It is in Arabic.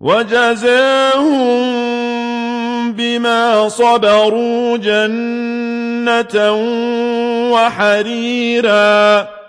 وَجَزَاهُم بِمَا صَبَرُوا جَنَّةً وَحَرِيرًا